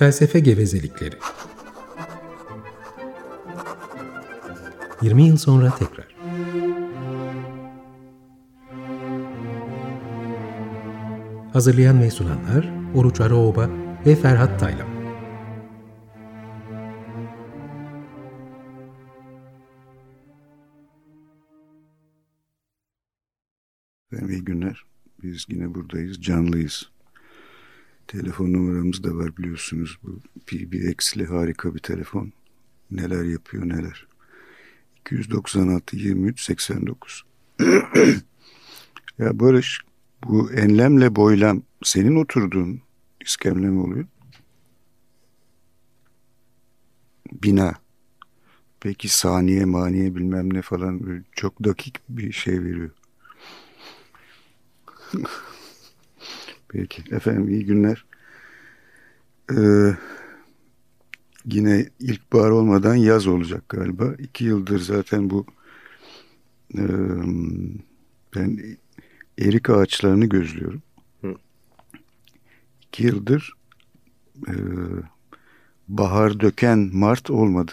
Felsefe gevezelikleri. 20 yıl sonra tekrar. Hazırlayan ve sunanlar Oruç Araoba ve Ferhat Taylan. İyi günler. Biz yine buradayız, canlıyız. Telefon numaramız da var biliyorsunuz. Bu PBX'li harika bir telefon. Neler yapıyor neler. 296 23 89. ya Barış bu enlemle boylam senin oturduğun iskemle mi oluyor? Bina. Peki saniye maniye bilmem ne falan çok dakik bir şey veriyor. Peki efendim iyi günler. Ee, yine ilkbahar olmadan yaz olacak galiba. İki yıldır zaten bu e, ben erik ağaçlarını gözlüyorum. Hı. İki yıldır e, bahar döken Mart olmadı.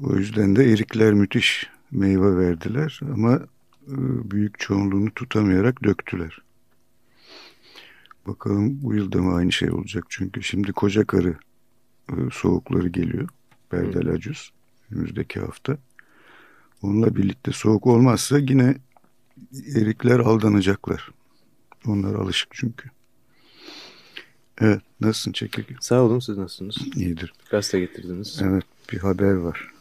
O yüzden de erikler müthiş meyve verdiler ama e, büyük çoğunluğunu tutamayarak döktüler. Bakalım bu yılda mı aynı şey olacak? Çünkü şimdi koca karı e, soğukları geliyor. Berdel Acus önümüzdeki hafta. Onunla birlikte soğuk olmazsa yine erikler aldanacaklar. Onlar alışık çünkü. Evet, nasılsın Çekirge? Sağ olun, siz nasılsınız? İyidir. Gazete getirdiniz. Evet, bir haber var.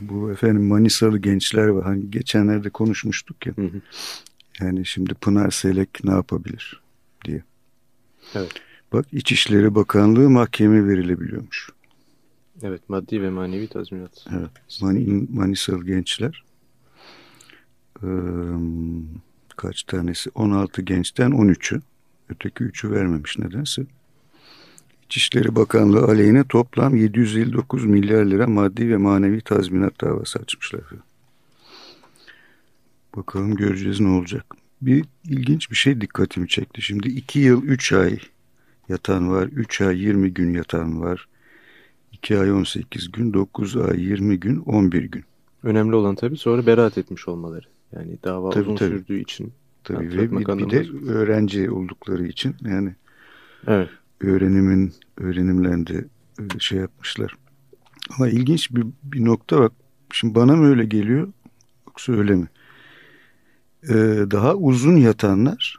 Bu efendim Manisalı gençler var. Hani geçenlerde konuşmuştuk ya. Hı hı. Yani şimdi Pınar Selek ne yapabilir diye. Evet. Bak İçişleri Bakanlığı mahkeme verilebiliyormuş. Evet maddi ve manevi tazminat. Evet Man Manisalı gençler ee, kaç tanesi 16 gençten 13'ü öteki 3'ü vermemiş nedense. İçişleri Bakanlığı aleyhine toplam 759 milyar lira maddi ve manevi tazminat davası açmışlar. Bakalım göreceğiz ne olacak. Bir ilginç bir şey dikkatimi çekti. Şimdi 2 yıl 3 ay yatan var, 3 ay 20 gün yatan var, 2 ay 18 gün, 9 ay 20 gün, 11 gün. Önemli olan tabii sonra beraat etmiş olmaları. Yani dava tabii, uzun tabii. sürdüğü için. Tabii ve bir, bir de öğrenci oldukları için yani evet. öğrenimin öğrenimlerinde şey yapmışlar. Ama ilginç bir, bir nokta bak. Şimdi bana mı öyle geliyor yoksa öyle mi? Ee, daha uzun yatanlar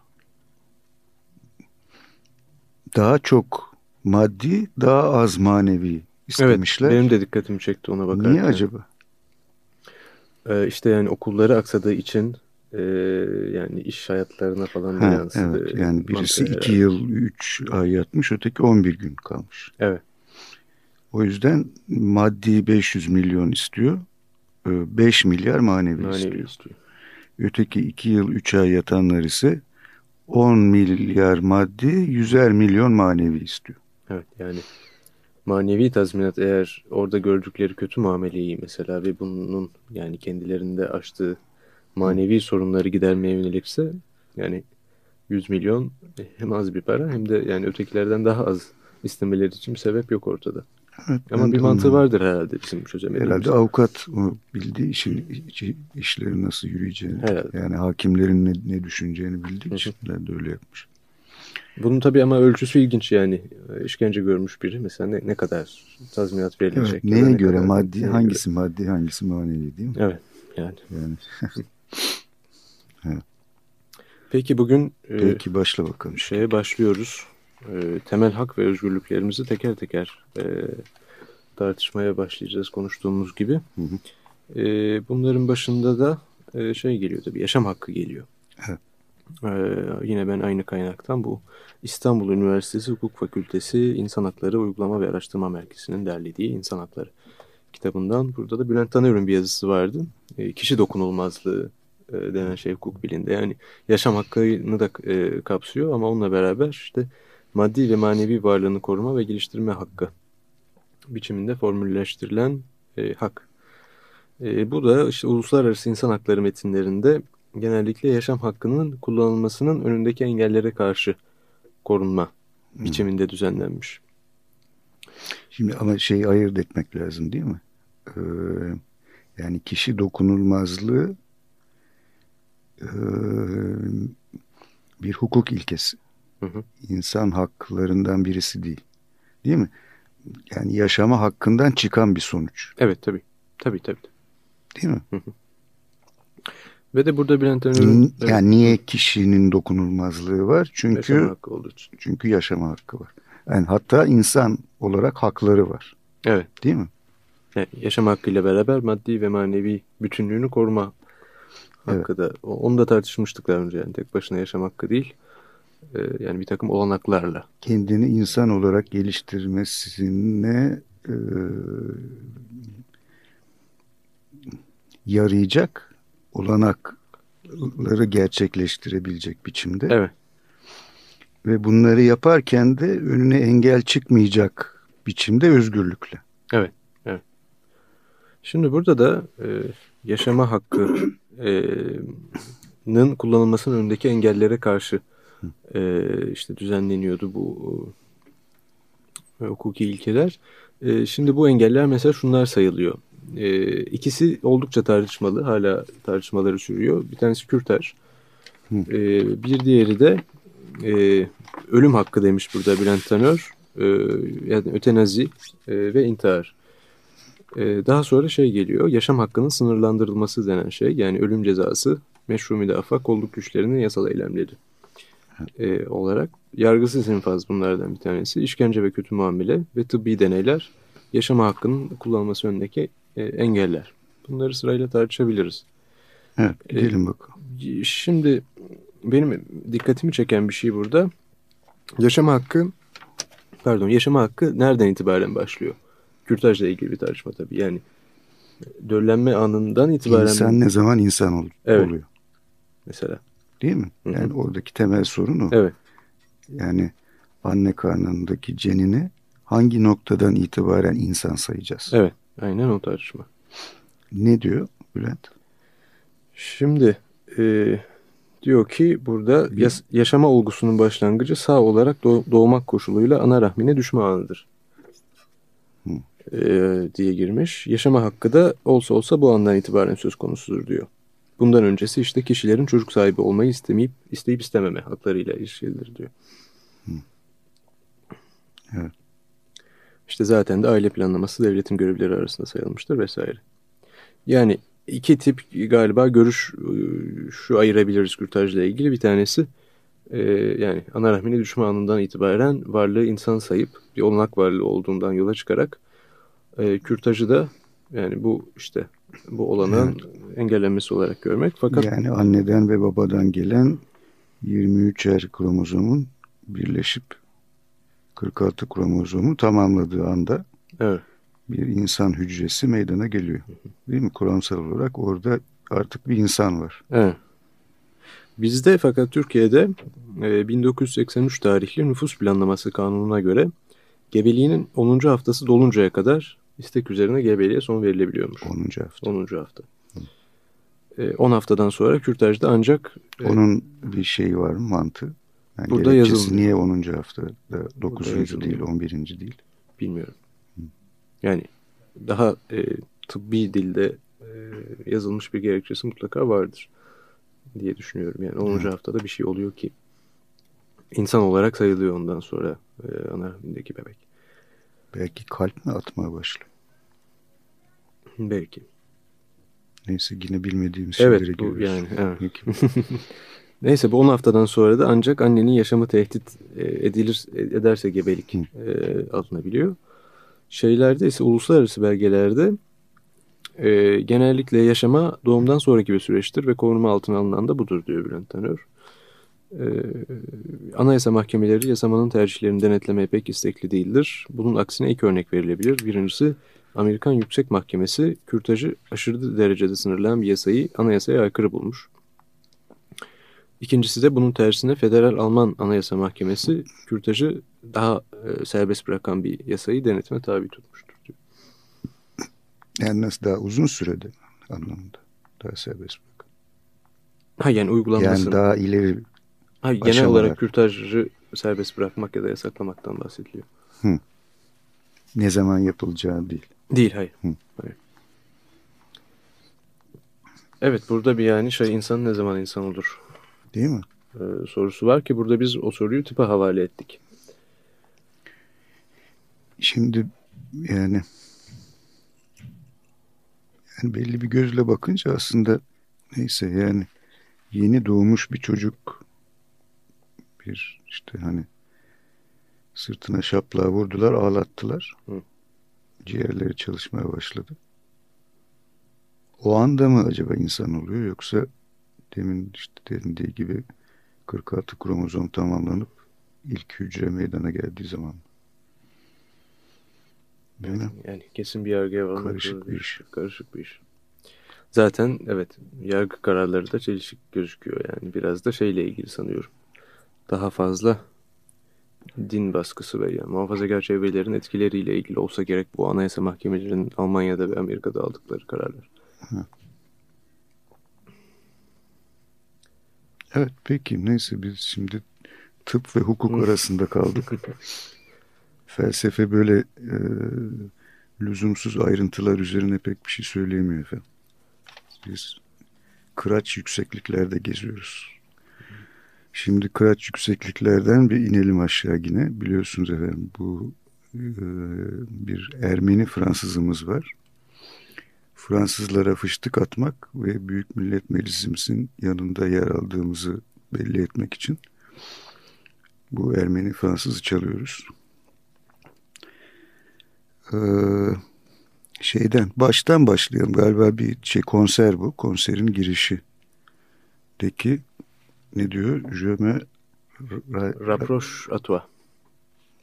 daha çok maddi, daha az manevi istemişler. Evet, benim de dikkatimi çekti ona bakarken. Niye acaba? Ee, işte yani okulları aksadığı için e, yani iş hayatlarına falan ha, yansıdı. Evet, yani birisi Mantığa iki yıl, üç ay yatmış, öteki on bir gün kalmış. Evet. O yüzden maddi 500 milyon istiyor, 5 milyar manevi, manevi istiyor. istiyor. Öteki iki yıl, üç ay yatanlar ise 10 milyar maddi, 100'er milyon manevi istiyor. Evet yani manevi tazminat eğer orada gördükleri kötü muameleyi mesela ve bunun yani kendilerinde açtığı manevi sorunları gidermeye yönelikse yani 100 milyon hem az bir para hem de yani ötekilerden daha az istemeleri için bir sebep yok ortada. Evet, Ama bir mantığı vardır herhalde bizim çözemediğimiz. Herhalde avukat o bildiği işin işleri nasıl yürüyeceğini, herhalde. yani hakimlerin ne, ne düşüneceğini bildiği için de öyle yapmış. Bunun tabii ama ölçüsü ilginç yani. işkence görmüş biri mesela ne, ne kadar tazminat verilecek. Evet, neye göre kadar, maddi, hangisi göre. maddi, hangisi manevi değil mi? Evet yani. yani. evet. Peki bugün e, Peki başla bakalım. Şeye başlıyoruz. E, temel hak ve özgürlüklerimizi teker teker e, tartışmaya başlayacağız konuştuğumuz gibi. Hı hı. E, bunların başında da e, şey geliyor tabii yaşam hakkı geliyor. Evet. Ee, yine ben aynı kaynaktan bu İstanbul Üniversitesi Hukuk Fakültesi İnsan Hakları Uygulama ve Araştırma Merkezi'nin derlediği İnsan Hakları kitabından. Burada da Bülent Tanır'ın bir yazısı vardı. E, kişi dokunulmazlığı e, denen şey hukuk bilinde. Yani yaşam hakkını da e, kapsıyor ama onunla beraber işte maddi ve manevi varlığını koruma ve geliştirme hakkı biçiminde formülleştirilen e, hak. E, bu da işte uluslararası insan hakları metinlerinde genellikle yaşam hakkının kullanılmasının önündeki engellere karşı korunma biçiminde düzenlenmiş. Şimdi ama şeyi ayırt etmek lazım değil mi? Ee, yani kişi dokunulmazlığı e, bir hukuk ilkesi. Hı hı. İnsan haklarından birisi değil. Değil mi? Yani yaşama hakkından çıkan bir sonuç. Evet tabii. Tabii tabii. Değil mi? Hı hı. Ve de burada Bülent Ersoy'un... Yani niye kişinin dokunulmazlığı var? Çünkü yaşama hakkı olduğu için. Çünkü yaşama hakkı var. Yani hatta insan olarak hakları var. Evet. Değil mi? Yani yaşam hakkıyla beraber maddi ve manevi bütünlüğünü koruma hakkı evet. da. Onu da tartışmıştık daha önce. Yani tek başına yaşam hakkı değil. Ee, yani bir takım olanaklarla. Kendini insan olarak geliştirmesine e, yarayacak olanakları gerçekleştirebilecek biçimde. Evet. Ve bunları yaparken de önüne engel çıkmayacak biçimde özgürlükle. Evet. evet. Şimdi burada da e, yaşama hakkının kullanılmasının önündeki engellere karşı e, işte düzenleniyordu bu e, hukuki ilkeler. E, şimdi bu engeller mesela şunlar sayılıyor. E, ikisi oldukça tartışmalı. Hala tartışmaları sürüyor. Bir tanesi Kürter. E, bir diğeri de e, ölüm hakkı demiş burada Bülent Tanör. E, yani ötenazi e, ve intihar. E, daha sonra şey geliyor. Yaşam hakkının sınırlandırılması denen şey. Yani ölüm cezası, meşru müdafaa, kolluk güçlerinin yasal eylemleri e, olarak. Yargısız infaz bunlardan bir tanesi. İşkence ve kötü muamele ve tıbbi deneyler yaşama hakkının kullanılması önündeki e, engeller. Bunları sırayla tartışabiliriz. Evet, gidelim e, bakalım. Şimdi benim dikkatimi çeken bir şey burada. Yaşama hakkı, pardon yaşama hakkı nereden itibaren başlıyor? Kürtajla ilgili bir tartışma tabii. Yani döllenme anından itibaren... İnsan ne zaman insan ol evet. oluyor? Mesela. Değil mi? Hı -hı. Yani oradaki temel sorun o. Evet. Yani anne karnındaki cenini hangi noktadan itibaren insan sayacağız? Evet. Aynen o tartışma. Ne diyor Bülent? Şimdi e, diyor ki burada yas yaşama olgusunun başlangıcı sağ olarak doğ doğmak koşuluyla ana rahmine düşme anıdır. E, diye girmiş. Yaşama hakkı da olsa olsa bu andan itibaren söz konusudur diyor. Bundan öncesi işte kişilerin çocuk sahibi olmayı istemeyip isteyip istememe haklarıyla ilişkilidir diyor. Hı. Evet. İşte zaten de aile planlaması devletin görevleri arasında sayılmıştır vesaire. Yani iki tip galiba görüş e, şu ayırabiliriz kürtajla ilgili. Bir tanesi e, yani ana rahmine düşme anından itibaren varlığı insan sayıp bir olanak varlığı olduğundan yola çıkarak e, kürtajı da yani bu işte bu olanın evet. Engellenmesi olarak görmek. Fakat yani anneden ve babadan gelen 23'er kromozomun birleşip 46 kromozomu tamamladığı anda evet. bir insan hücresi meydana geliyor. Değil mi? Kuramsal olarak orada artık bir insan var. Evet. Bizde fakat Türkiye'de 1983 e, tarihli nüfus planlaması kanununa göre gebeliğinin 10. haftası doluncaya kadar istek üzerine gebeliğe son verilebiliyormuş. 10. hafta. 10. hafta. 10 e, haftadan sonra kürtajda ancak... E, Onun bir şeyi var mı mantığı? Yani Burada yazılmıyor. Niye 10. haftada 9. değil 11. değil? Bilmiyorum. Hı. Yani daha e, tıbbi dilde e, yazılmış bir gerekçesi mutlaka vardır diye düşünüyorum. Yani 10. Hı. haftada bir şey oluyor ki insan olarak sayılıyor ondan sonra e, ana rahmindeki bebek. Belki kalp mi atmaya başlıyor? Belki. Neyse yine bilmediğimiz şeyleri evet, bu, Yani, evet. Neyse bu 10 haftadan sonra da ancak annenin yaşamı tehdit e, edilir ederse gebelik e, alınabiliyor. Şeylerde ise uluslararası belgelerde e, genellikle yaşama doğumdan sonraki bir süreçtir ve korunma altına alınan da budur diyor Bülent Tanör. E, anayasa mahkemeleri yasamanın tercihlerini denetlemeye pek istekli değildir. Bunun aksine iki örnek verilebilir. Birincisi Amerikan Yüksek Mahkemesi kürtajı aşırı derecede sınırlayan bir yasayı anayasaya aykırı bulmuş. İkincisi de bunun tersine Federal Alman Anayasa Mahkemesi kürtajı daha e, serbest bırakan bir yasayı denetime tabi tutmuştur. Diyor. Yani nasıl daha uzun sürede anlamında daha serbest bırakan. Ha yani uygulanması. Yani daha ileri ha, Genel olarak kürtajı serbest bırakmak ya da yasaklamaktan bahsediliyor. Hı. Ne zaman yapılacağı değil. Değil, hayır. Hı. hayır. Evet, burada bir yani şey insan ne zaman insan olur? Değil mi? Ee, sorusu var ki burada biz o soruyu tıpa havale ettik. Şimdi yani yani belli bir gözle bakınca aslında neyse yani yeni doğmuş bir çocuk bir işte hani sırtına şaplığa vurdular ağlattılar. Hı. Ciğerleri çalışmaya başladı. O anda mı acaba insan oluyor yoksa demin işte denildiği gibi 46 kromozom tamamlanıp ilk hücre meydana geldiği zaman mı? Mi? Yani kesin bir yargıya varmak Karışık bir iş. Karışık bir iş. Zaten evet yargı kararları da çelişik gözüküyor yani biraz da şeyle ilgili sanıyorum. Daha fazla din baskısı ve yani muhafazakar çevrelerin etkileriyle ilgili olsa gerek bu anayasa mahkemelerinin Almanya'da ve Amerika'da aldıkları kararlar. Evet peki neyse biz şimdi tıp ve hukuk arasında kaldık. Felsefe böyle e, lüzumsuz ayrıntılar üzerine pek bir şey söyleyemiyor efendim. Biz kıraç yüksekliklerde geziyoruz. Şimdi kıraç yüksekliklerden bir inelim aşağı yine. Biliyorsunuz efendim bu e, bir Ermeni Fransızımız var. Fransızlara fıştık atmak ve Büyük Millet Meclisimizin yanında yer aldığımızı belli etmek için bu Ermeni Fransızı çalıyoruz. Ee, şeyden baştan başlayalım galiba bir şey konser bu konserin girişi deki ne diyor je me ra- Rapproche à toi.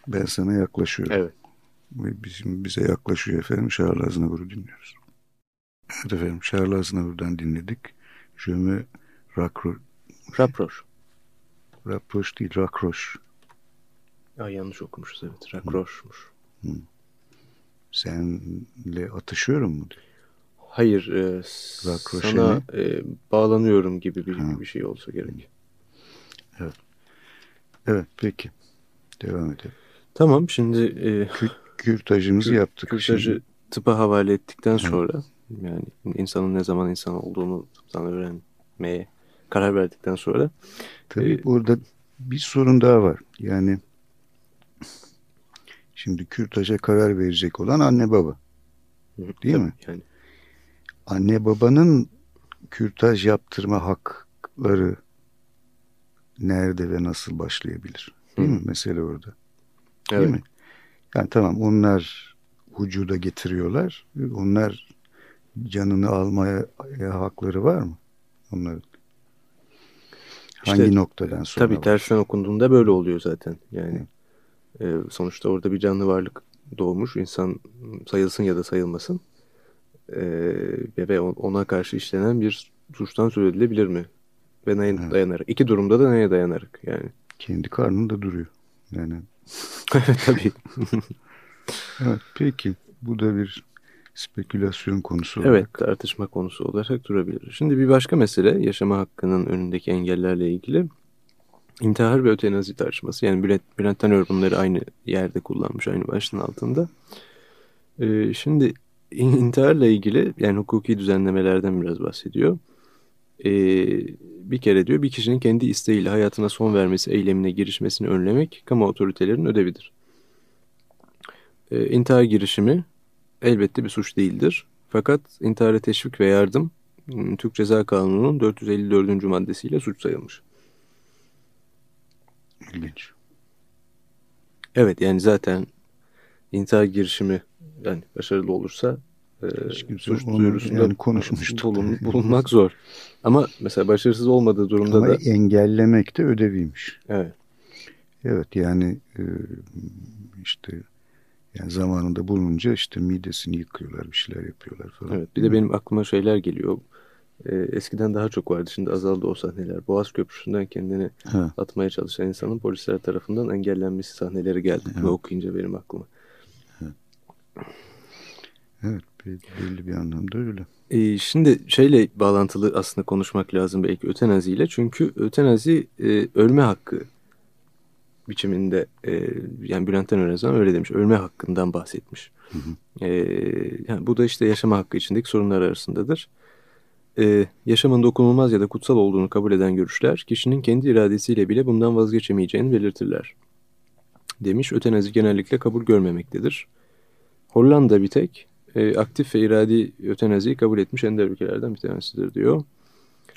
ben sana yaklaşıyorum Evet. ve bizim bize yaklaşıyor efendim Charles Aznavour'u dinliyoruz evet efendim Charles Aznavour'dan dinledik je me raccro- Rapproche. rapproche değil raccroche Aa, yanlış okumuşuz evet. Rapproche'muş. senle atışıyorum mu. Hayır, e, sana e, bağlanıyorum gibi bir, Ha. bir şey olsa gerek. Evet peki devam edelim Tamam, şimdi e, Kü- kürtajımızı Kür- yaptık kürtajı şimdi. tıpa havale ettikten sonra yani insanın ne zaman insan olduğunu tıptan öğrenmeye karar verdikten sonra Tabii Ee, burada bir sorun daha var. Yani şimdi kürtaja karar verecek olan anne baba. Değil mi? Yani Anne babanın kürtaj yaptırma hakları nerede ve nasıl başlayabilir? Değil Hı. mi? Mesele orada. Değil evet. mi? Yani tamam onlar vücuda getiriyorlar. Onlar canını almaya hakları var mı? Onların. Hangi İşte, noktadan sonra? Tabii tersten okunduğunda böyle oluyor zaten. Yani e, sonuçta orada bir canlı varlık doğmuş. İnsan sayılsın ya da sayılmasın. E, ve ona karşı işlenen bir suçtan söz edilebilir mi? Ve neye Evet. dayanarak? İki durumda da neye dayanarak yani. Kendi karnında duruyor. Yani Tabii. evet peki bu da bir spekülasyon konusu olarak. Evet tartışma konusu olarak durabilir. Şimdi bir başka mesele yaşama hakkının önündeki engellerle ilgili intihar ve ötenazi tartışması. Yani Bülent, Bülent Tanör bunları aynı yerde kullanmış aynı başlığın altında. Ee, şimdi in- intiharla ilgili yani hukuki düzenlemelerden biraz bahsediyor. Ee, bir kere diyor bir kişinin kendi isteğiyle hayatına son vermesi eylemine girişmesini önlemek kamu otoritelerinin ödevidir. Ee, intihar girişimi elbette bir suç değildir. Fakat intihara teşvik ve yardım m, Türk Ceza Kanunu'nun 454. maddesiyle suç sayılmış. İlginç. Evet yani zaten intihar girişimi yani başarılı olursa e, suç duyurusunda yani konuşmuştuk. bulun- bulunmak zor. Ama mesela başarısız olmadığı durumda Ama da engellemek de ödeviymiş. evet, Evet yani e, işte yani zamanında bulununca işte midesini yıkıyorlar bir şeyler yapıyorlar falan. evet. Bir de benim aklıma şeyler geliyor. E, eskiden daha çok vardı şimdi azaldı o sahneler. Boğaz Köprüsü'nden kendini Ha, atmaya çalışan insanın polisler tarafından engellenmesi sahneleri geldi. Bunu okuyunca benim aklıma. evet be- belli bir anlamda öyle. Ee, şimdi şeyle bağlantılı aslında konuşmak lazım belki ötenaziyle. Çünkü ötenazi e, ölme hakkı biçiminde e, yani Bülent Önezen öyle demiş. Ölme hakkından bahsetmiş. Hı hı. E, yani bu da işte yaşama hakkı içindeki sorunlar arasındadır. E, yaşamın dokunulmaz ya da kutsal olduğunu kabul eden görüşler kişinin kendi iradesiyle bile bundan vazgeçemeyeceğini belirtirler. Demiş ötenazi genellikle kabul görmemektedir. Hollanda bir tek e, aktif ve iradi ötenaziyi kabul etmiş ender ülkelerden bir tanesidir diyor.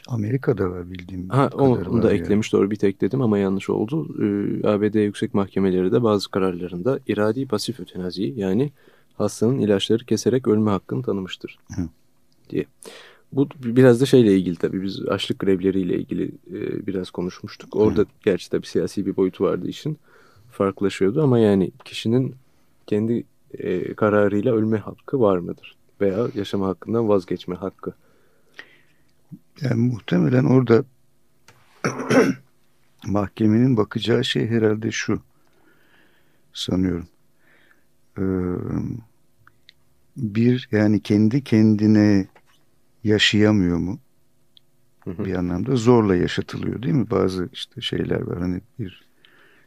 Amerika'da var bildiğim ha, onu, onu da yani. eklemiş doğru bir tek dedim ama yanlış oldu. Ee, ABD yüksek mahkemeleri de bazı kararlarında iradi pasif ötenaziyi yani hastanın ilaçları keserek ölme hakkını tanımıştır Hı. diye. Bu biraz da şeyle ilgili tabii biz açlık grevleriyle ilgili e, biraz konuşmuştuk. Orada Hı. gerçi tabii siyasi bir boyutu vardı işin farklılaşıyordu ama yani kişinin kendi e, kararıyla ölme hakkı var mıdır? Veya yaşama hakkından vazgeçme hakkı. Yani muhtemelen orada mahkemenin bakacağı şey herhalde şu sanıyorum. Ee, bir yani kendi kendine yaşayamıyor mu? Hı hı. Bir anlamda zorla yaşatılıyor değil mi? Bazı işte şeyler var hani bir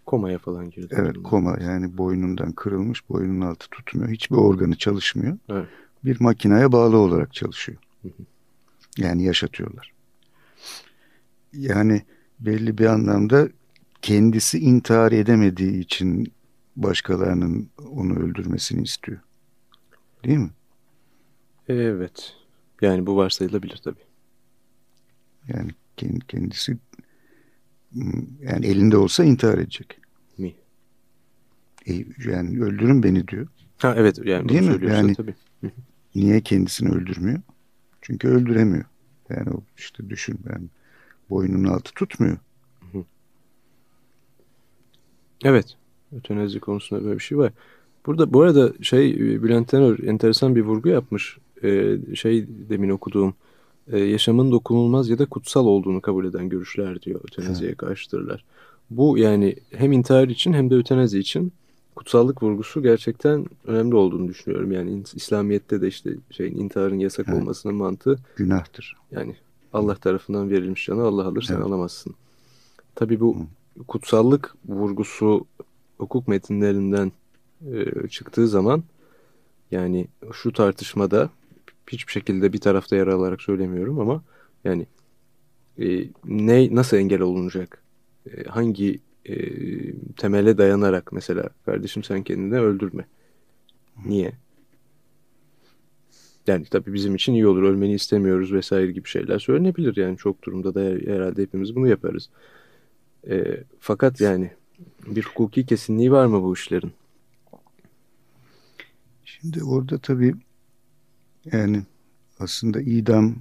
komaya falan girdi. Evet koma yani boynundan kırılmış boynunun altı tutmuyor. Hiçbir organı çalışmıyor. Evet. Bir makineye bağlı olarak çalışıyor. Hı hı. Yani yaşatıyorlar. Yani belli bir anlamda kendisi intihar edemediği için başkalarının onu öldürmesini istiyor. Değil mi? Evet. Yani bu varsayılabilir tabii. Yani kendisi yani elinde olsa intihar edecek. Mi? E, yani öldürün beni diyor. Ha evet yani Değil mi? Yani tabii. niye kendisini öldürmüyor? Çünkü öldüremiyor. Yani o işte düşün ben boynunun altı tutmuyor. Evet. Ötenazi konusunda böyle bir şey var. Burada bu arada şey Bülent Tenör enteresan bir vurgu yapmış. Ee, şey demin okuduğum e, yaşamın dokunulmaz ya da kutsal olduğunu kabul eden görüşler diyor ötenaziye karşıdırlar. Bu yani hem intihar için hem de ötenazi için kutsallık vurgusu gerçekten önemli olduğunu düşünüyorum. Yani İslamiyet'te de işte şeyin intiharın yasak evet. olmasının mantığı günahtır. Yani Allah tarafından verilmiş canı Allah alır sen evet. alamazsın. Tabii bu Hı. kutsallık vurgusu hukuk metinlerinden e, çıktığı zaman yani şu tartışmada hiçbir şekilde bir tarafta yer alarak söylemiyorum ama yani e, ne nasıl engel olunacak? E, hangi e, temele dayanarak mesela kardeşim sen kendini öldürme. Niye? Yani tabii bizim için iyi olur ölmeni istemiyoruz vesaire gibi şeyler söylenebilir yani çok durumda da herhalde hepimiz bunu yaparız. E, fakat yani bir hukuki kesinliği var mı bu işlerin? Şimdi orada tabii yani aslında idam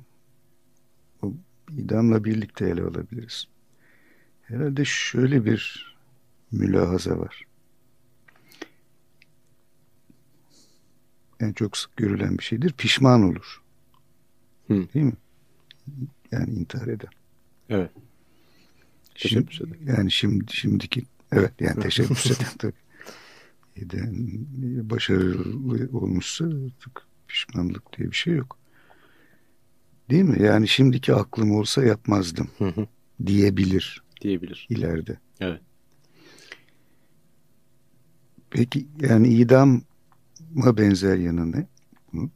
idamla birlikte ele alabiliriz. Herhalde şöyle bir mülahaza var. En çok sık görülen bir şeydir. Pişman olur. Hı. Değil mi? Yani intihar eden. Evet. Teşebbüs eden. Yani şimdi, şimdiki evet yani teşebbüs eden tabii. Eden, başarılı olmuşsa artık pişmanlık diye bir şey yok. Değil mi? Yani şimdiki aklım olsa yapmazdım hı hı. diyebilir. Diyebilir. ileride. Evet. Peki yani idama benzer yanı ne? Hı?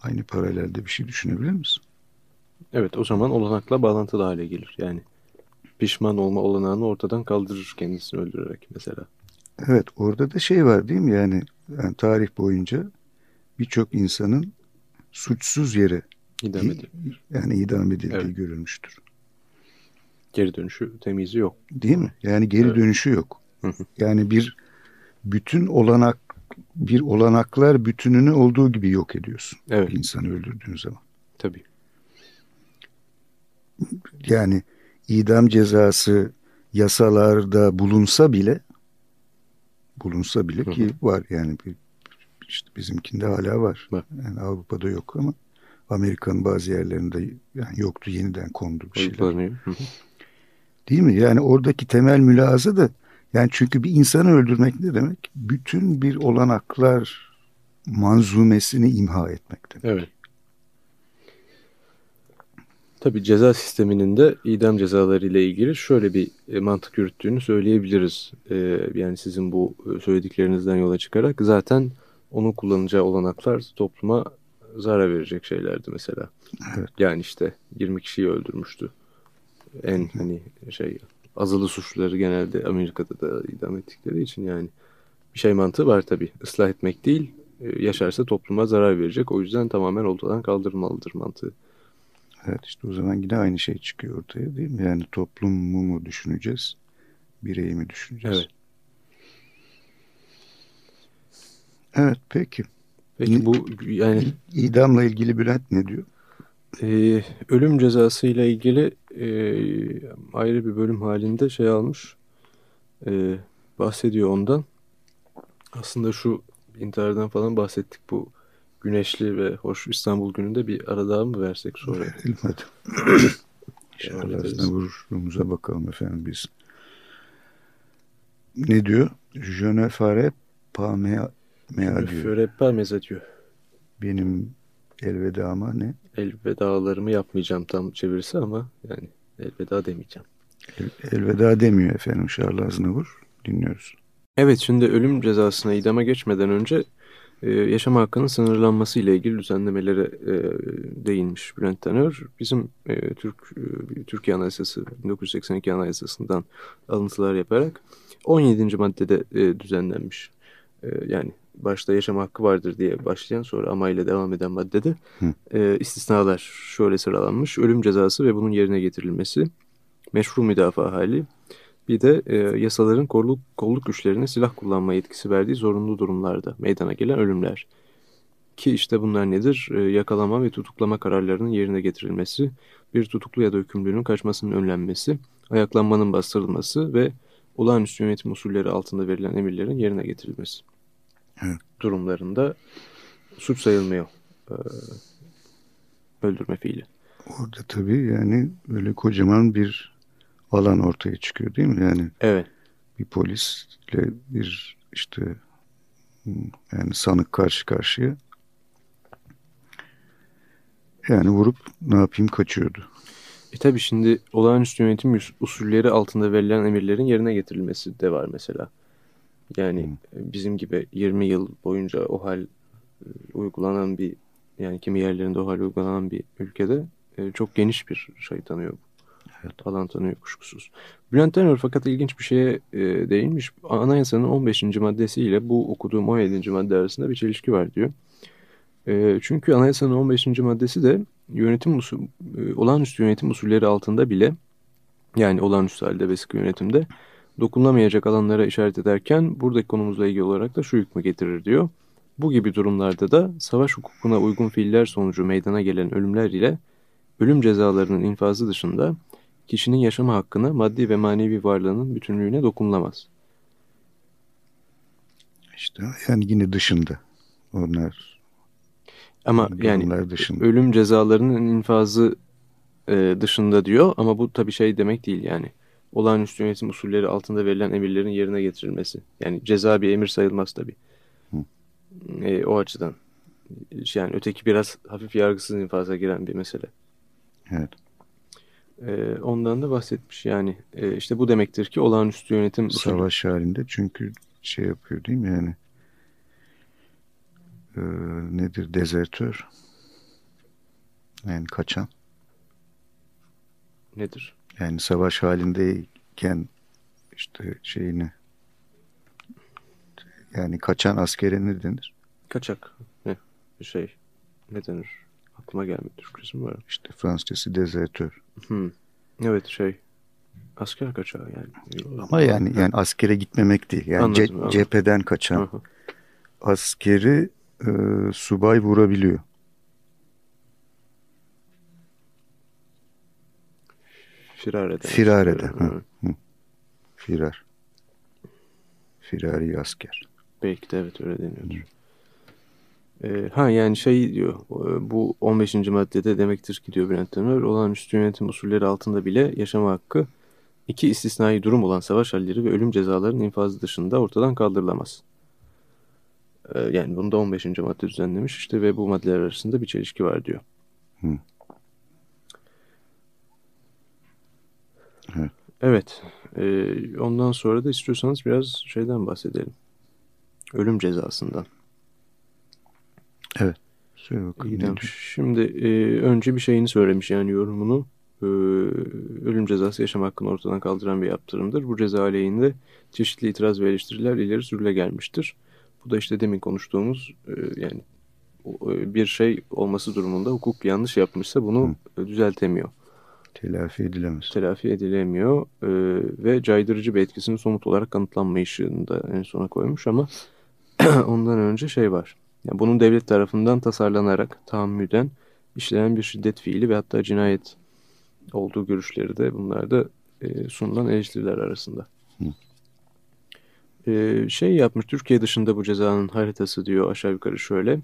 Aynı paralelde bir şey düşünebilir misin? Evet o zaman olanakla bağlantılı hale gelir. Yani pişman olma olanağını ortadan kaldırır kendisini öldürerek mesela. Evet orada da şey var değil mi? Yani, yani tarih boyunca birçok insanın suçsuz yere idam edilmiş. Yani idam edildiği evet. görülmüştür. Geri dönüşü temizi yok. Değil mi? Yani geri evet. dönüşü yok. yani bir bütün olanak bir olanaklar bütününü olduğu gibi yok ediyorsun. Evet. İnsanı öldürdüğün zaman. Tabii. Yani idam cezası yasalarda bulunsa bile bulunsa bile ki var yani bir, işte bizimkinde hala var. var. Yani Avrupa'da yok ama Amerika'nın bazı yerlerinde yani yoktu yeniden kondu bir şeyler. Değil mi? Yani oradaki temel mülazı da yani çünkü bir insanı öldürmek ne demek? Bütün bir olanaklar manzumesini imha etmek demek. Evet. Tabii ceza sisteminin de idam cezaları ile ilgili şöyle bir e, mantık yürüttüğünü söyleyebiliriz. E, yani sizin bu e, söylediklerinizden yola çıkarak zaten onun kullanacağı olanaklar topluma zarar verecek şeylerdi mesela. Evet. Yani işte 20 kişiyi öldürmüştü. En hani şey azılı suçluları genelde Amerika'da da idam ettikleri için yani bir şey mantığı var tabii. Islah etmek değil, yaşarsa topluma zarar verecek. O yüzden tamamen ortadan kaldırılmalıdır mantığı. Evet işte o zaman yine aynı şey çıkıyor ortaya değil mi? Yani toplumu mu düşüneceğiz, bireyi mi düşüneceğiz? Evet. Evet peki. Peki bu yani idamla ilgili Bülent ne diyor? Ee, ölüm cezası ile ilgili e, ayrı bir bölüm halinde şey almış. E, bahsediyor ondan. Aslında şu intihardan falan bahsettik bu güneşli ve hoş İstanbul gününde bir ara daha mı versek sonra? Verelim hadi. İnşallah vuruşumuza bakalım efendim biz. Ne diyor? Je ne ferai pas me, me adieu. diyor. Benim elvedama ne? Elvedalarımı yapmayacağım tam çevirisi ama yani elveda demeyeceğim. El, elveda demiyor efendim Charles Aznavour. Dinliyoruz. Evet şimdi ölüm cezasına idama geçmeden önce e, yaşam hakkının sınırlanması ile ilgili düzenlemelere e, değinmiş Bülent Tanör. Bizim e, Türk e, Türkiye Anayasası 1982 Anayasası'ndan alıntılar yaparak 17. maddede e, düzenlenmiş. E, yani başta yaşam hakkı vardır diye başlayan sonra ama ile devam eden maddede e, istisnalar şöyle sıralanmış. Ölüm cezası ve bunun yerine getirilmesi, meşru müdafaa hali, bir de e, yasaların kolluk, kolluk güçlerine silah kullanma yetkisi verdiği zorunlu durumlarda meydana gelen ölümler. Ki işte bunlar nedir? E, yakalama ve tutuklama kararlarının yerine getirilmesi, bir tutuklu ya da hükümlünün kaçmasının önlenmesi, ayaklanmanın bastırılması ve olağanüstü yönetim usulleri altında verilen emirlerin yerine getirilmesi. Evet. Durumlarında suç sayılmıyor e, öldürme fiili. Orada tabii yani böyle kocaman bir alan ortaya çıkıyor değil mi? Yani evet. bir polisle bir işte yani sanık karşı karşıya yani vurup ne yapayım kaçıyordu. E tabi şimdi olağanüstü yönetim usulleri altında verilen emirlerin yerine getirilmesi de var mesela. Yani hmm. bizim gibi 20 yıl boyunca o hal e, uygulanan bir yani kimi yerlerinde o hal uygulanan bir ülkede e, çok geniş bir şey tanıyor Evet. Alan tanıyor kuşkusuz. Bülent Tenör fakat ilginç bir şeye e, değinmiş. Anayasanın 15. maddesiyle bu okuduğum 17. madde arasında bir çelişki var diyor. E, çünkü anayasanın 15. maddesi de yönetim usul, e, olağanüstü yönetim usulleri altında bile yani olağanüstü halde ve sıkı yönetimde dokunulamayacak alanlara işaret ederken buradaki konumuzla ilgili olarak da şu hükmü getirir diyor. Bu gibi durumlarda da savaş hukukuna uygun fiiller sonucu meydana gelen ölümler ile ölüm cezalarının infazı dışında kişinin yaşama hakkına maddi ve manevi varlığının bütünlüğüne dokunulamaz. İşte yani yine dışında onlar. Ama yani dışında. ölüm cezalarının infazı e, dışında diyor ama bu tabii şey demek değil yani. Olağanüstü yönetim usulleri altında verilen emirlerin yerine getirilmesi. Yani ceza bir emir sayılmaz tabii. E, o açıdan. Yani öteki biraz hafif yargısız infaza giren bir mesele. Evet. E, ondan da bahsetmiş yani. E, işte bu demektir ki olağanüstü yönetim... Savaş halinde çünkü şey yapıyor değil mi yani? E, nedir? Dezertör. Yani kaçan. Nedir? Yani savaş halindeyken işte şeyini yani kaçan askere ne denir? Kaçak. Ne? Şey. Ne denir? Aklıma gelmedi. Türkçesi mi var? İşte Fransızcası dezertör. Hmm. Evet şey asker kaçağı yani. Ama yani yani askere gitmemek değil. Yani anladım, ce anladım. cepheden kaçan Hı askeri e, subay vurabiliyor. Firar eden. Firar eden. Hı. Firar. Firari asker. Belki de evet öyle deniyordur. E, ha yani şey diyor bu 15. maddede demektir ki diyor Bülent Tanır olağanüstü yönetim usulleri altında bile yaşama hakkı iki istisnai durum olan savaş halleri ve ölüm cezalarının infazı dışında ortadan kaldırılamaz. E, yani bunu da 15. madde düzenlemiş işte ve bu maddeler arasında bir çelişki var diyor. Hı. Evet. E, ondan sonra da istiyorsanız biraz şeyden bahsedelim. Ölüm cezasından. Evet. Söyle bakalım. Şimdi e, önce bir şeyini söylemiş yani yorumunu. E, ölüm cezası yaşam hakkını ortadan kaldıran bir yaptırımdır. Bu ceza aleyhinde çeşitli itiraz ve eleştiriler ileri sürüle gelmiştir. Bu da işte demin konuştuğumuz e, yani e, bir şey olması durumunda hukuk yanlış yapmışsa bunu Hı. düzeltemiyor. Telafi edilemez. Telafi edilemiyor e, ve caydırıcı bir etkisinin somut olarak kanıtlanmayışını da en sona koymuş ama ondan önce şey var. Yani bunun devlet tarafından tasarlanarak tahammüden işlenen bir şiddet fiili ve hatta cinayet olduğu görüşleri de bunlar da e, sunulan eleştiriler arasında. Hı. E, şey yapmış Türkiye dışında bu cezanın haritası diyor aşağı yukarı şöyle.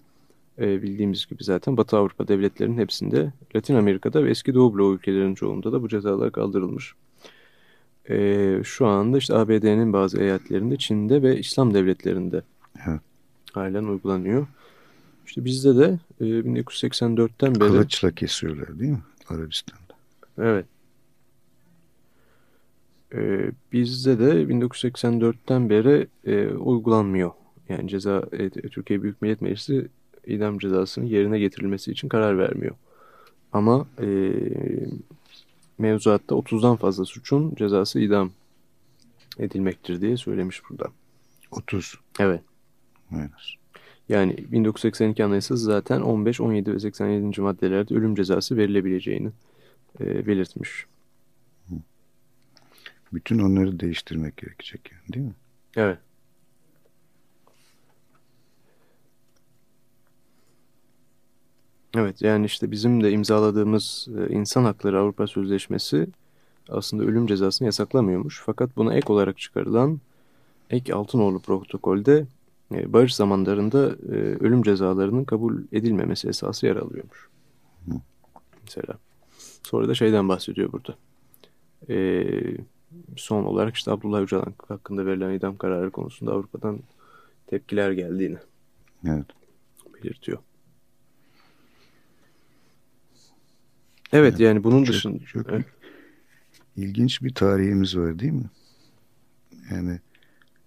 E, bildiğimiz gibi zaten Batı Avrupa devletlerinin hepsinde Latin Amerika'da ve eski Doğu Bloğu ülkelerinin çoğunda da bu cezalar kaldırılmış. E, şu anda işte ABD'nin bazı eyaletlerinde, Çin'de ve İslam devletlerinde evet. halen uygulanıyor. İşte bizde de e, 1984'ten beri... Kılıçla kesiyorlar değil mi Arabistan'da? Evet. E, bizde de 1984'ten beri e, uygulanmıyor. Yani ceza e, Türkiye Büyük Millet Meclisi idam cezasının yerine getirilmesi için karar vermiyor. Ama e, mevzuatta 30'dan fazla suçun cezası idam edilmektir diye söylemiş burada. 30. Evet. Evet. Yani 1982 Anayasası zaten 15, 17 ve 87. maddelerde ölüm cezası verilebileceğini e, belirtmiş. Bütün onları değiştirmek gerekecek yani değil mi? Evet. Evet yani işte bizim de imzaladığımız e, İnsan Hakları Avrupa Sözleşmesi aslında ölüm cezasını yasaklamıyormuş. Fakat buna ek olarak çıkarılan ek Altınoğlu protokolde e, barış zamanlarında e, ölüm cezalarının kabul edilmemesi esası yer alıyormuş. Mesela. Sonra da şeyden bahsediyor burada. son olarak işte Abdullah Öcalan hakkında verilen idam kararı konusunda Avrupa'dan tepkiler geldiğini evet. belirtiyor. Evet yani, yani bunun çok, dışında. Çok evet. ilginç bir tarihimiz var değil mi? Yani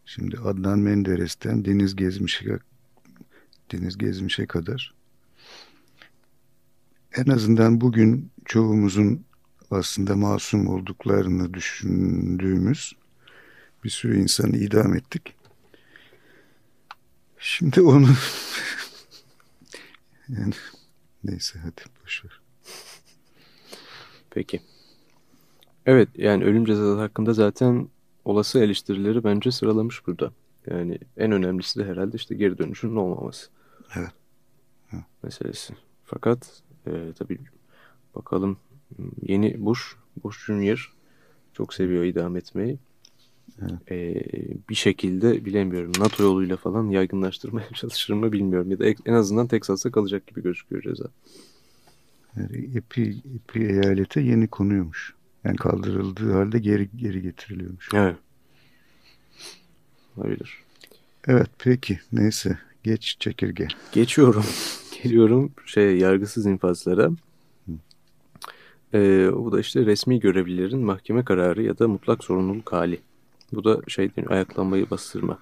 şimdi Adnan Menderes'ten Deniz Gezmiş'e Deniz Gezmiş'e kadar en azından bugün çoğumuzun aslında masum olduklarını düşündüğümüz bir sürü insanı idam ettik. Şimdi onu yani neyse hadi boşver. Peki. Evet yani ölüm cezası hakkında zaten olası eleştirileri bence sıralamış burada. Yani en önemlisi de herhalde işte geri dönüşün olmaması. Evet. Hı. Meselesi. Fakat e, tabii bakalım yeni Bush, Bush Junior çok seviyor idam etmeyi. Evet. E, bir şekilde bilemiyorum NATO yoluyla falan yaygınlaştırmaya çalışır mı bilmiyorum. Ya da en azından Teksas'ta kalacak gibi gözüküyor ceza. Yani epi, epi eyalete yeni konuyormuş. Yani kaldırıldığı halde geri geri getiriliyormuş. Evet. Olabilir. Evet peki neyse geç çekirge. Geçiyorum. Geliyorum şey yargısız infazlara. Ee, bu da işte resmi görevlilerin mahkeme kararı ya da mutlak sorumluluk hali. Bu da şey ayaklanmayı bastırma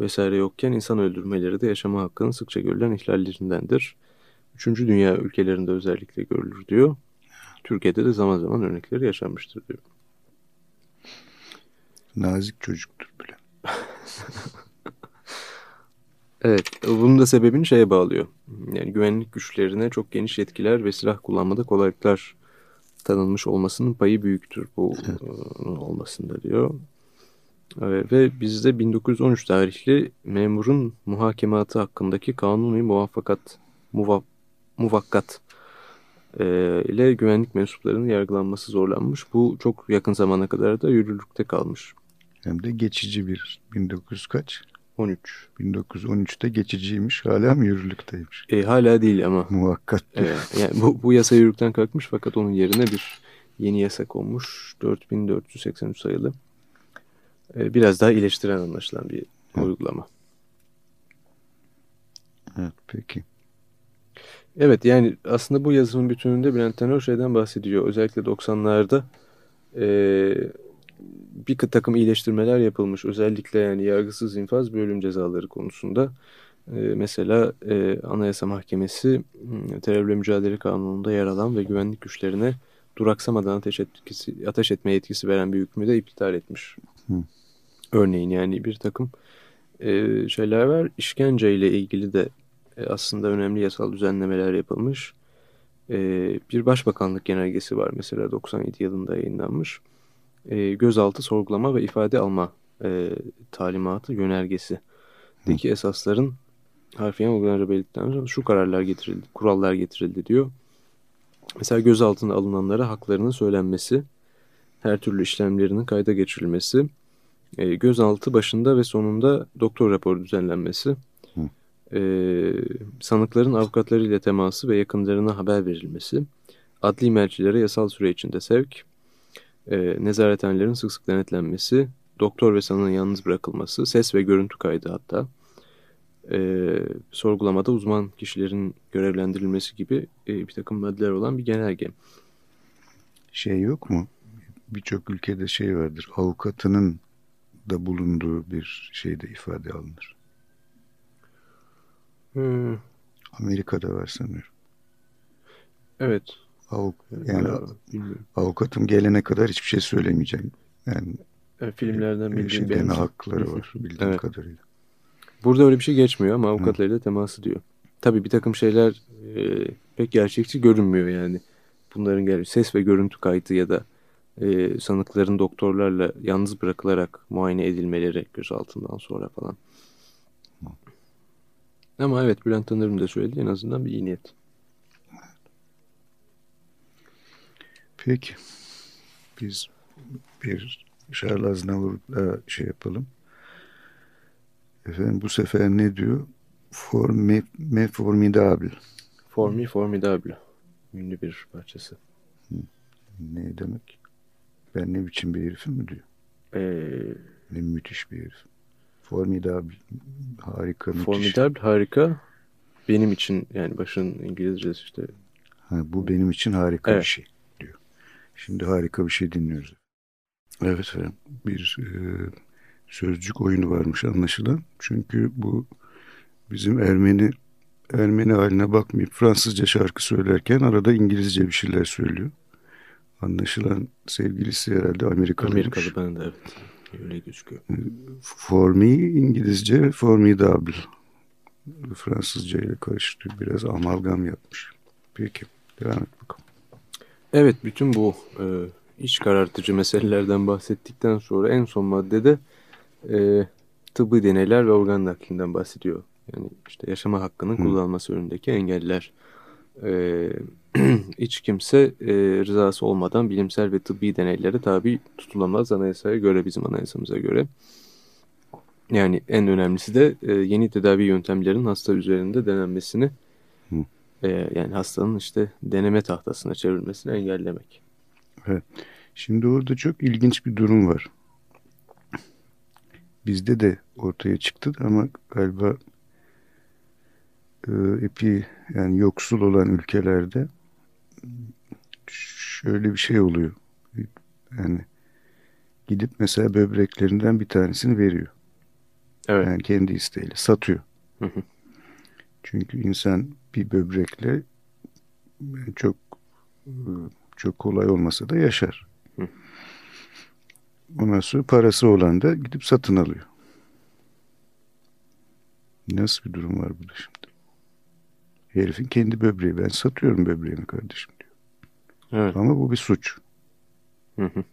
vesaire yokken insan öldürmeleri de yaşama hakkının sıkça görülen ihlallerindendir. Üçüncü dünya ülkelerinde özellikle görülür diyor. Türkiye'de de zaman zaman örnekleri yaşanmıştır diyor. Nazik çocuktur bile. evet, bunun da sebebini şeye bağlıyor. Yani güvenlik güçlerine çok geniş yetkiler ve silah kullanmada kolaylıklar tanınmış olmasının payı büyüktür bu evet. E, olmasında diyor. Ve bizde 1913 tarihli memurun muhakematı hakkındaki kanuni muvaffakat muvaff muvakkat e, ile güvenlik mensuplarının yargılanması zorlanmış. Bu çok yakın zamana kadar da yürürlükte kalmış. Hem de geçici bir 1900 kaç? 13. 1913'te geçiciymiş. Hala mı yürürlükteymiş? E, hala değil ama. Muvakkat. Evet, yani bu, bu yasa yürürlükten kalkmış fakat onun yerine bir yeni yasa konmuş. 4483 sayılı. E, biraz daha iyileştiren anlaşılan bir evet. uygulama. Evet peki. Evet yani aslında bu yazının bütününde Bülent Tenör şeyden bahsediyor. Özellikle 90'larda e, bir takım iyileştirmeler yapılmış. Özellikle yani yargısız infaz ve ölüm cezaları konusunda. E, mesela e, Anayasa Mahkemesi hmm, terörle mücadele kanununda yer alan ve güvenlik güçlerine duraksamadan ateş, etkisi, ateş etme yetkisi veren bir hükmü de iptal etmiş. Hı. Örneğin yani bir takım e, şeyler var. İşkence ile ilgili de aslında önemli yasal düzenlemeler yapılmış. E, bir başbakanlık genelgesi var mesela 97 yılında yayınlanmış. E, gözaltı sorgulama ve ifade alma e, talimatı yönergesi. Deki esasların harfiyen uygulanınca belirttikten sonra şu kararlar getirildi, kurallar getirildi diyor. Mesela gözaltına alınanlara haklarının söylenmesi, her türlü işlemlerinin kayda geçirilmesi, e, gözaltı başında ve sonunda doktor raporu düzenlenmesi, e, sanıkların avukatlarıyla teması ve yakınlarına haber verilmesi, adli mercilere yasal süre içinde sevk, e, nezarethanelerin sık sık denetlenmesi, doktor ve sanığın yalnız bırakılması, ses ve görüntü kaydı hatta, e, sorgulamada uzman kişilerin görevlendirilmesi gibi e, bir takım maddeler olan bir genelge. Şey yok mu? Birçok ülkede şey vardır. Avukatının da bulunduğu bir şeyde ifade alınır. Hmm. Amerika'da var sanıyorum. Evet. Avuk yani avukatım gelene kadar hiçbir şey söylemeyeceğim. Yani evet, filmlerden bildiğim şey deme hakları var bildiğim evet. kadarıyla. Burada öyle bir şey geçmiyor ama avukatlarıyla teması diyor. Tabii bir takım şeyler e, pek gerçekçi görünmüyor yani. Bunların gel ses ve görüntü kaydı ya da e, sanıkların doktorlarla yalnız bırakılarak muayene edilmeleri gözaltından sonra falan. Ama evet Bülent Tanır'ın da söyledi en azından bir iyi niyet. Peki. Biz bir Charles Aznavour'la şey yapalım. Efendim bu sefer ne diyor? For me, me formidable. For me formidable. Ünlü bir parçası. Ne demek? Ben ne biçim bir herifim mi diyor? Ee, ne müthiş bir herif. Formidable. Harika, müthiş. Formidable, harika. Benim için yani başın İngilizcesi işte. Ha, bu benim için harika evet. bir şey diyor. Şimdi harika bir şey dinliyoruz. Evet efendim. Bir e, sözcük oyunu varmış anlaşılan. Çünkü bu bizim Ermeni Ermeni haline bakmayıp Fransızca şarkı söylerken arada İngilizce bir şeyler söylüyor. Anlaşılan sevgilisi herhalde Amerikalıymış. Amerikalı ben de evet. Öyle gözüküyor. For me İngilizce formidable. Fransızca ile karıştırıyor. Biraz amalgam yapmış. Peki devam et bakalım. Evet bütün bu e, iç karartıcı meselelerden bahsettikten sonra en son maddede e, tıbbi deneyler ve organ naklinden bahsediyor. Yani işte yaşama hakkının kullanılması önündeki engeller. E, hiç kimse e, rızası olmadan bilimsel ve tıbbi deneylere tabi tutulamaz anayasaya göre bizim anayasamıza göre. Yani en önemlisi de e, yeni tedavi yöntemlerinin hasta üzerinde denenmesini e, yani hastanın işte deneme tahtasına çevrilmesini engellemek. Evet. Şimdi orada çok ilginç bir durum var bizde de ortaya çıktı ama galiba epi yani yoksul olan ülkelerde şöyle bir şey oluyor. Yani gidip mesela böbreklerinden bir tanesini veriyor. Evet. Yani kendi isteğiyle satıyor. Hı hı. Çünkü insan bir böbrekle çok çok kolay olmasa da yaşar. Hı. Ondan sonra parası olan da gidip satın alıyor. Nasıl bir durum var burada şimdi? Herifin kendi böbreği. Ben satıyorum böbreğimi kardeşim diyor. Evet. Ama bu bir suç. Hı hı.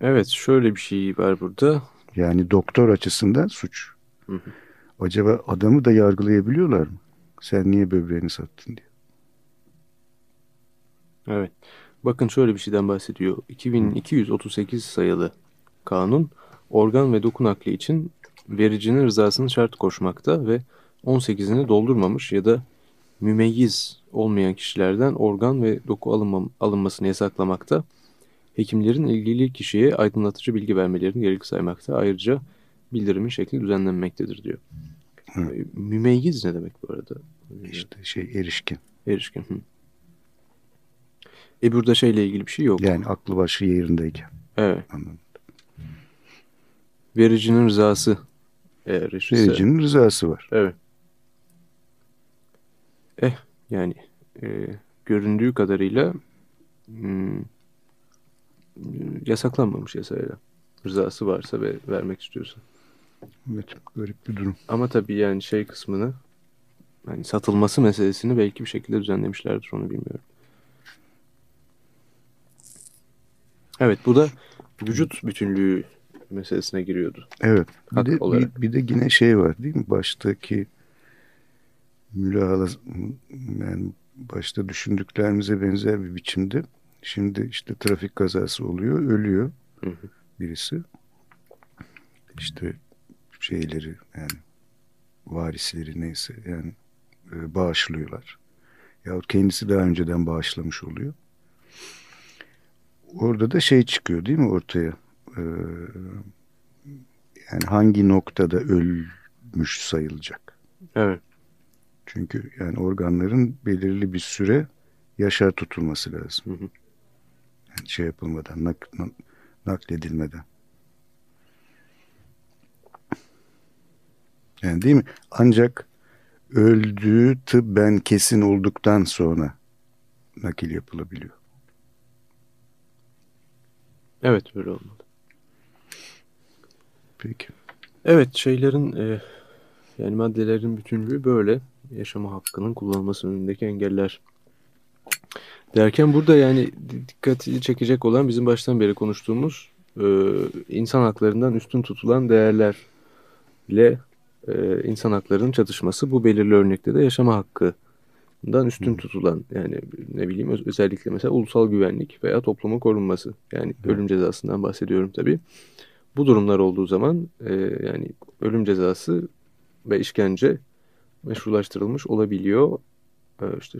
Evet şöyle bir şey var burada. Yani doktor açısından suç. Hı hı. Acaba adamı da yargılayabiliyorlar mı? Sen niye böbreğini sattın diye. Evet. Bakın şöyle bir şeyden bahsediyor. 2238 sayılı kanun organ ve doku nakli için vericinin rızasını şart koşmakta ve 18'ini doldurmamış ya da mümeyyiz olmayan kişilerden organ ve doku alınma, alınmasını yasaklamakta. Hekimlerin ilgili kişiye aydınlatıcı bilgi vermelerini gerekli saymakta. Ayrıca bildirimin şekli düzenlenmektedir diyor. Hı. Mümeyyiz ne demek bu arada? İşte şey erişkin. Erişkin. Hı. E burada şeyle ilgili bir şey yok. Yani aklı başı yerindeyken. Evet. Anladım. Vericinin rızası eğer eşitse. Vericinin rızası var. Evet. Eh yani e, göründüğü kadarıyla hmm, yasaklanmamış yasayla. Rızası varsa ve vermek istiyorsa. Evet, garip bir durum. Ama tabii yani şey kısmını yani satılması meselesini belki bir şekilde düzenlemişlerdir onu bilmiyorum. Evet bu da vücut bütünlüğü meselesine giriyordu. Evet. Bir Hak de, olarak. bir, bir de yine şey var değil mi? Baştaki mülahaza yani başta düşündüklerimize benzer bir biçimde şimdi işte trafik kazası oluyor, ölüyor Hı hı. birisi. İşte şeyleri yani varisleri neyse yani e, bağışlıyorlar. Yahut kendisi daha önceden bağışlamış oluyor. Orada da şey çıkıyor değil mi ortaya? Ee, yani hangi noktada ölmüş sayılacak? Evet. Çünkü yani organların belirli bir süre yaşar tutulması lazım. Hı hı. Yani şey yapılmadan, nak, nak- nakledilmeden. Yani değil mi? Ancak öldüğü tıbben kesin olduktan sonra nakil yapılabiliyor. Evet böyle olmalı. Peki. Evet şeylerin e, yani maddelerin bütünlüğü böyle. Yaşama hakkının kullanılması önündeki engeller. Derken burada yani dikkati çekecek olan bizim baştan beri konuştuğumuz e, insan haklarından üstün tutulan değerlerle e, insan haklarının çatışması. Bu belirli örnekte de yaşama hakkından üstün tutulan yani ne bileyim öz- özellikle mesela ulusal güvenlik veya toplumun korunması. Yani Hı. ölüm cezasından bahsediyorum tabii. Bu durumlar olduğu zaman e, yani ölüm cezası ve işkence meşrulaştırılmış olabiliyor. E, işte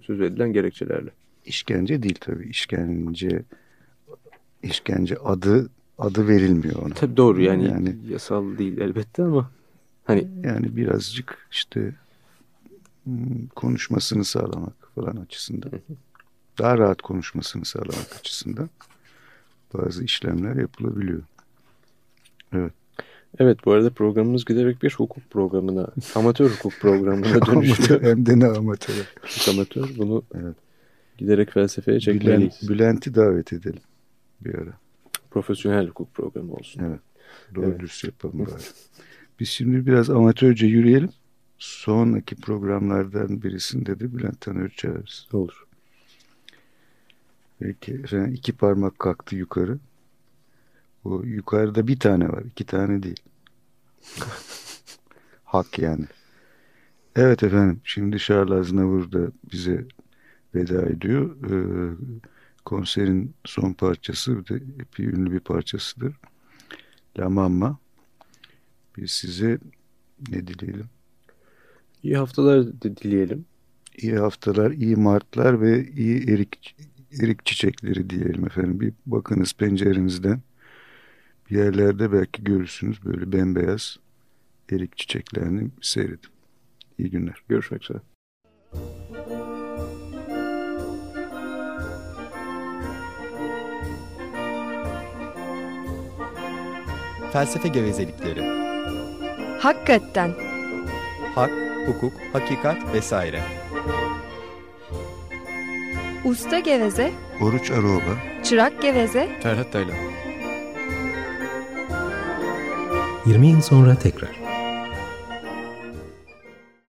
söz edilen gerekçelerle. İşkence değil tabii. İşkence işkence adı adı verilmiyor ona. Tabii doğru yani, Yani- yasal değil elbette ama hani Yani birazcık işte hmm, konuşmasını sağlamak falan açısından. Daha rahat konuşmasını sağlamak açısından bazı işlemler yapılabiliyor. Evet. evet bu arada programımız giderek bir hukuk programına, amatör hukuk programına. Amatör, hem de ne amatör. Amatör bunu Evet. giderek felsefeye çekmeliyiz. Bülent, Bülent'i davet edelim bir ara. Profesyonel hukuk programı olsun. Evet. Doğru Evet. dürüst yapalım bari. Biz şimdi biraz amatörce yürüyelim. Sonraki programlardan birisinde de Bülent Tanör çağırırız. Olur. Peki efendim iki parmak kalktı yukarı. O yukarıda bir tane var. iki tane değil. Hak yani. Evet efendim. Şimdi Charles Aznavour da bize veda ediyor. Ee, konserin son parçası bir de epey ünlü bir parçasıdır. La Mamma. Biz size ne dileyelim? İyi haftalar di- dileyelim. İyi haftalar, iyi martlar ve iyi erik erik çiçekleri diyelim efendim. Bir bakınız pencerenizden. Yerlerde belki görürsünüz böyle bembeyaz erik çiçeklerini seyredin. İyi günler. Görüşmek üzere. Felsefe gevezelikleri. Hakikaten. Hak, hukuk, hakikat vesaire. Usta geveze, Oruç Aroba çırak geveze, Ferhat Taylan. 20 yıl sonra tekrar.